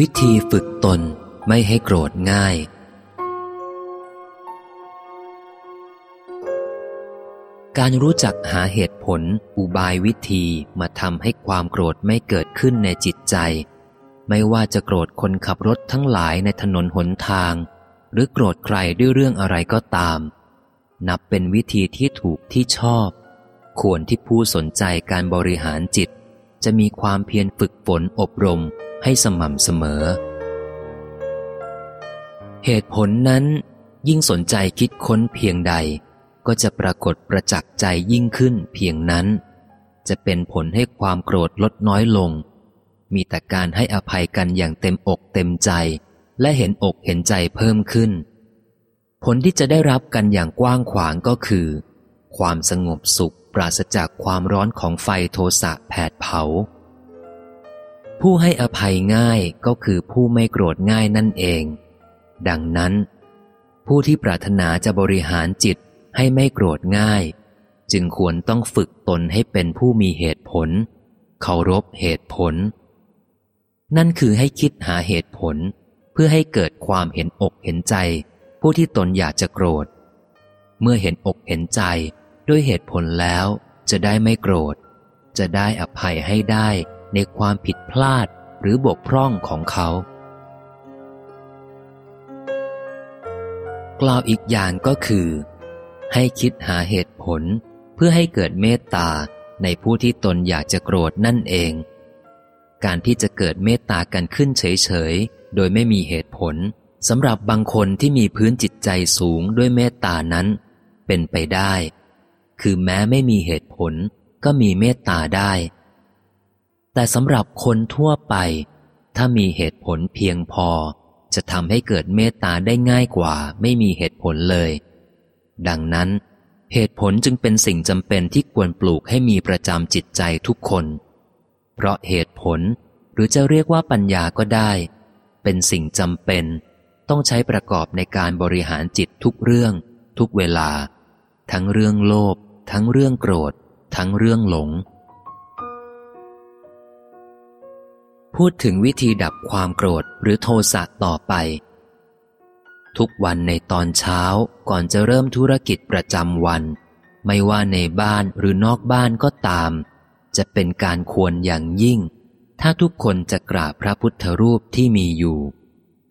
วิธีฝึกตนไม่ให้โกรธง่าย การรู้จักหาเหตุผลอุบายวิธีมาทำให้ความโกรธไม่เกิดขึ้นในจิตใจ ไม่ว่าจะโกรธคนขับรถทั้งหลายในถนนหนทาง หรือโกรธใครด้วยเรื่องอะไรก็ตาม นับเป็นวิธีที่ถูกที่ชอบ ควรที่ผู้สนใจการบริหารจิต จะมีความเพียรฝึกฝนอบรม ให้สม่ำเสมอ เหตุผลนั้น ยิ่งสนใจคิดค้นเพียงใด ก็จะปรากฏประจักษ์ใจยิ่งขึ้นเพียงนั้น จะเป็นผลให้ความโกรธลดน้อยลง มีแต่การให้อภัยกันอย่างเต็มอกเต็มใจ และเห็นอกเห็นใจเพิ่มขึ้น ผลที่จะได้รับกันอย่างกว้างขวางก็คือ ความสงบสุขปราศจากความร้อนของไฟโทสะแผดเผา ผู้ให้อภัยง่ายก็คือผู้ไม่โกรธง่ายนั่นเอง ดังนั้น ผู้ที่ปรารถนาจะบริหารจิตให้ไม่โกรธง่าย จึงควรต้องฝึกตนให้เป็นผู้มีเหตุผล เคารพเหตุผล นั่นคือให้คิดหาเหตุผล เพื่อให้เกิดความเห็นอกเห็นใจ ผู้ที่ตนอยากจะโกรธ เมื่อเห็นอกเห็นใจด้วยเหตุผลแล้ว จะได้ไม่โกรธ จะได้อภัยให้ได้ ในความผิดพลาดหรือบกพร่องของเขา กล่าวอีกอย่างก็คือ ให้คิดหาเหตุผลเพื่อให้เกิดเมตตาในผู้ที่ตนอยากจะโกรธนั่นเอง การที่จะเกิดเมตตากันขึ้นเฉยๆ โดยไม่มีเหตุผลสำหรับบางคนที่มีพื้นจิตใจสูงด้วยเมตตานั้น เป็นไปได้ คือแม้ไม่มีเหตุผลก็มีเมตตาได้ แต่สำหรับคนทั่วไป ถ้ามีเหตุผลเพียงพอ จะทำให้เกิดเมตตาได้ง่ายกว่าไม่มีเหตุผลเลย ดังนั้น เหตุผลจึงเป็นสิ่งจำเป็นที่ควรปลูกให้มีประจำจิตใจทุกคน เพราะเหตุผลหรือจะเรียกว่าปัญญาก็ได้ เป็นสิ่งจำเป็น ต้องใช้ประกอบในการบริหารจิตทุกเรื่อง ทุกเวลา ทั้งเรื่องโลภทั้งเรื่องโกรธ ทั้งเรื่องหลง พูดถึงวิธีดับความโกรธหรือโทสะต่อไป ทุกวันในตอนเช้าก่อนจะเริ่มธุรกิจประจำวัน ไม่ว่าในบ้านหรือนอกบ้านก็ตาม จะเป็นการควรอย่างยิ่ง ถ้าทุกคนจะกราบพระพุทธรูปที่มีอยู่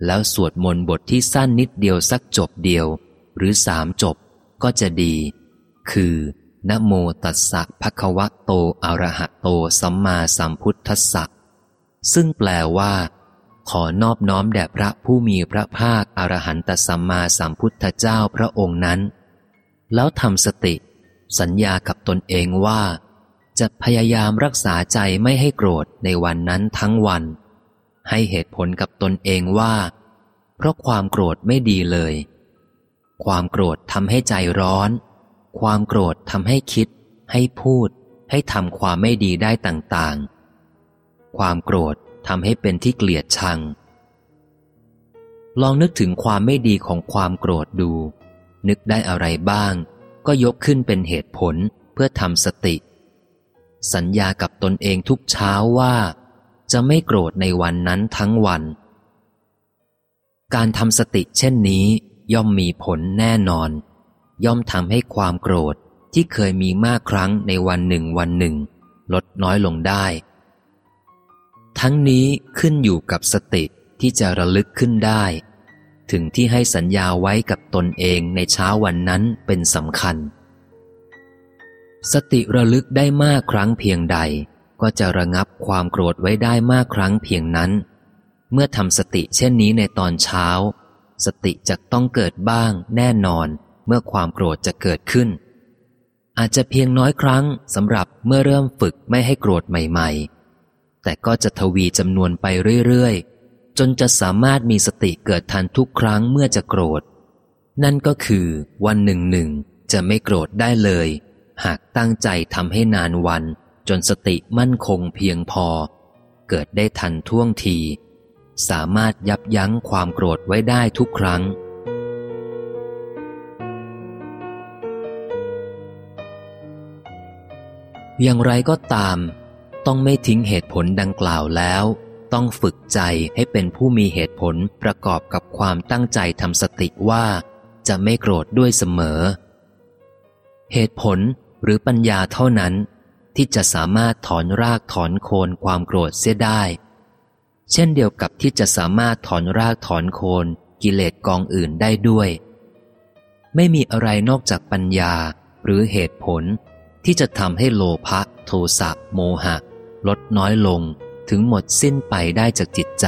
แล้วสวดมนต์บทที่สั้นนิดเดียวสักจบเดียว หรือสามจบก็จะดี คือนะโมตัสสะภะคะวะโตอะระหะโตสัมมาสัมพุทธัสสะ ซึ่งแปลว่า ขอนอบน้อมแด่พระผู้มีพระภาคอรหันตสัมมาสัมพุทธเจ้าพระองค์นั้น แล้วทำสติ สัญญากับตนเองว่า จะพยายามรักษาใจไม่ให้โกรธในวันนั้นทั้งวัน ให้เหตุผลกับตนเองว่า เพราะความโกรธไม่ดีเลย ความโกรธทำให้ใจร้อน ความโกรธทำให้คิด ให้พูด ให้ทำความไม่ดีได้ต่างๆ ความโกรธทำให้เป็นที่เกลียดชัง ลองนึกถึงความไม่ดีของความโกรธดู นึกได้อะไรบ้าง ก็ยกขึ้นเป็นเหตุผลเพื่อทำสติ สัญญากับตนเองทุกเช้าว่า จะไม่โกรธในวันนั้นทั้งวัน การทำสติเช่นนี้ย่อมมีผลแน่นอน ย่อมทำให้ความโกรธที่เคยมีมากครั้งในวันหนึ่งวันหนึ่ง ลดน้อยลงได้ ทั้งนี้ขึ้นอยู่กับสติที่จะระลึกขึ้นได้ ถึงที่ให้สัญญาไว้กับตนเองในเช้าวันนั้นเป็นสำคัญ สติระลึกได้มากครั้งเพียงใด ก็จะระงับความโกรธไว้ได้มากครั้งเพียงนั้น เมื่อทำสติเช่นนี้ในตอนเช้า สติจะต้องเกิดบ้างแน่นอนเมื่อความโกรธจะเกิดขึ้น อาจจะเพียงน้อยครั้งสำหรับเมื่อเริ่มฝึกไม่ให้โกรธใหม่ ๆ แต่ก็จะทวีจำนวนไปเรื่อยๆ จนจะสามารถมีสติเกิดทันทุกครั้งเมื่อจะโกรธ นั่นก็คือวันหนึ่งหนึ่งจะไม่โกรธได้เลย หากตั้งใจทำให้นานวัน จนสติมั่นคงเพียงพอ เกิดได้ทันท่วงที สามารถยับยั้งความโกรธไว้ได้ทุกครั้งอย่างไรก็ตาม ต้องไม่ทิ้งเหตุผลดังกล่าวแล้ว ต้องฝึกใจให้เป็นผู้มีเหตุผลประกอบกับความตั้งใจทำสติว่า จะไม่โกรธด้วยเสมอ เหตุผลหรือปัญญาเท่านั้น ที่จะสามารถถอนรากถอนโคนความโกรธเสียได้ เช่นเดียวกับที่จะสามารถถอนรากถอนโคนกิเลสกองอื่นได้ด้วย ไม่มีอะไรนอกจากปัญญาหรือเหตุผลที่จะทำให้โลภะโทสะโมหะ ลดน้อยลงถึงหมดสิ้นไปได้จากจิตใจ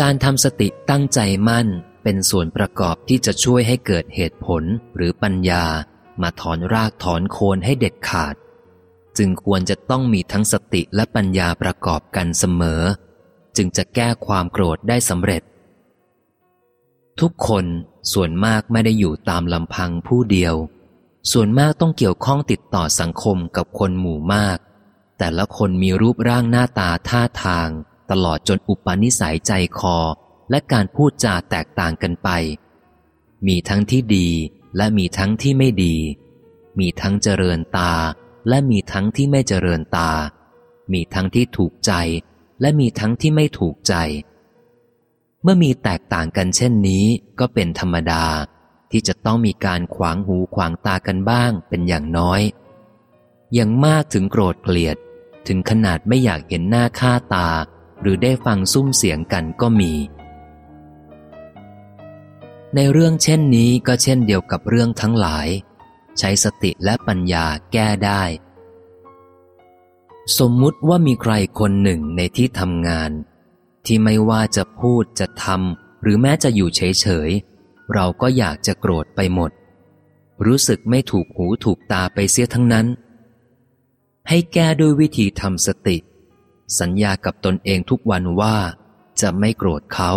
การทำสติตั้งใจมั่นเป็นส่วนประกอบที่จะช่วยให้เกิดเหตุผลหรือปัญญามาถอนรากถอนโคนให้เด็ดขาด จึงควรจะต้องมีทั้งสติและปัญญาประกอบกันเสมอ จึงจะแก้ความโกรธได้สำเร็จ ทุกคนส่วนมากไม่ได้อยู่ตามลำพังผู้เดียว ส่วนมากต้องเกี่ยวข้องติดต่อสังคมกับคนหมู่มาก แต่ละคนมีรูปร่างหน้าตาท่าทาง ตลอดจนอุปนิสัยใจคอ และการพูดจาแตกต่างกันไป มีทั้งที่ดีและมีทั้งที่ไม่ดี มีทั้งเจริญตา และมีทั้งที่ไม่เจริญตา มีทั้งที่ถูกใจ และมีทั้งที่ไม่ถูกใจ เมื่อมีแตกต่างกันเช่นนี้ก็เป็นธรรมดา ที่จะต้องมีการขวางหูขวางตากันบ้างเป็นอย่างน้อย อย่างมากถึงโกรธเกลียด ถึงขนาดไม่อยากเห็นหน้าค่าตา หรือได้ฟังซุ้มเสียงกันก็มี ในเรื่องเช่นนี้ก็เช่นเดียวกับเรื่องทั้งหลาย ใช้สติและปัญญาแก้ได้ สมมุติว่ามีใครคนหนึ่งในที่ทำงาน ที่ไม่ว่าจะพูดจะทำหรือแม้จะอยู่เฉย เราก็อยากจะโกรธไปหมด รู้สึกไม่ถูกหูถูกตาไปเสียทั้งนั้น ให้แก้ด้วยวิธีทำสติ สัญญากับตนเองทุกวันว่า จะไม่โกรธเขา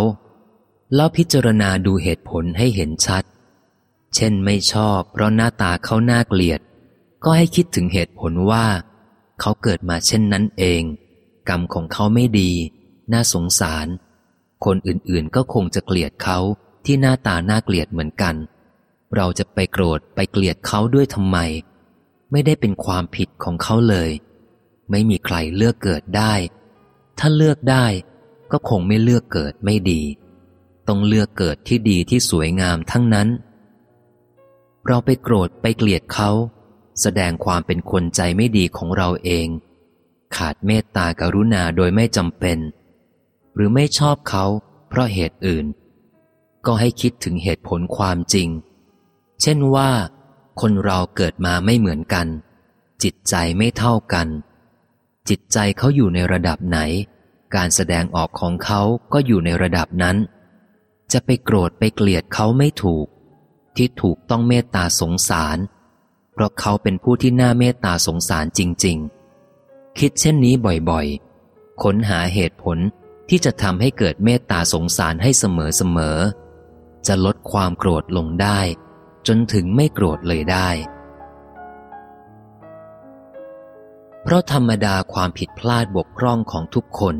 แล้วพิจารณาดูเหตุผลให้เห็นชัด เช่นไม่ชอบเพราะหน้าตาเขาน่าเกลียด ก็ให้คิดถึงเหตุผลว่า เขาเกิดมาเช่นนั้นเอง กรรมของเขาไม่ดี น่าสงสาร คนอื่นๆก็คงจะเกลียดเขา ที่หน้าตาน่าเกลียดเหมือนกัน เราจะไปโกรธไปเกลียดเขาด้วยทำไม ไม่ได้เป็นความผิดของเขาเลย ไม่มีใครเลือกเกิดได้ ถ้าเลือกได้ ก็คงไม่เลือกเกิดไม่ดี ต้องเลือกเกิดที่ดีที่สวยงามทั้งนั้น เราไปโกรธไปเกลียดเขา แสดงความเป็นคนใจไม่ดีของเราเอง ขาดเมตตากรุณาโดยไม่จำเป็น หรือไม่ชอบเขาเพราะเหตุอื่น ก็ให้คิดถึงเหตุผลความจริง เช่นว่า คนเราเกิดมาไม่เหมือนกัน จิตใจไม่เท่ากัน จิตใจเขาอยู่ในระดับไหน การแสดงออกของเขาก็อยู่ในระดับนั้น จะไปโกรธไปเกลียดเขาไม่ถูก ที่ถูกต้องเมตตาสงสาร เพราะเขาเป็นผู้ที่น่าเมตตาสงสารจริง ๆ คิดเช่นนี้บ่อยๆ ค้นหาเหตุผลที่จะทำให้เกิดเมตตาสงสารให้เสมอๆ จะลดความโกรธลงได้ จนถึงไม่โกรธเลยได้ เพราะธรรมดาความผิดพลาดบกพร่องของทุกคน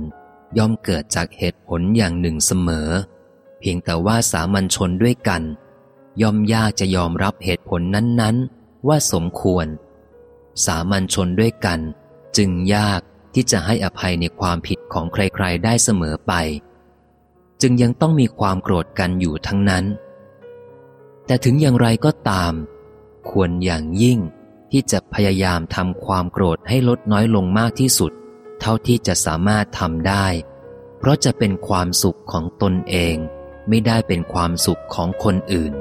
ย่อมเกิดจากเหตุผลอย่างหนึ่งเสมอ เพียงแต่ว่าสามัญชนด้วยกัน ย่อมยากจะยอมรับเหตุผลนั้นๆ ว่าสมควร สามัญชนด้วยกัน จึงยากที่จะให้อภัยในความผิดของใครๆ ได้เสมอไป จึงยังต้องมีความโกรธกันอยู่ทั้งนั้น แต่ถึงอย่างไรก็ตาม ควรอย่างยิ่งที่จะพยายามทำความโกรธให้ลดน้อยลงมากที่สุด เท่าที่จะสามารถทำได้ เพราะจะเป็นความสุขของตนเอง ไม่ได้เป็นความสุขของคนอื่น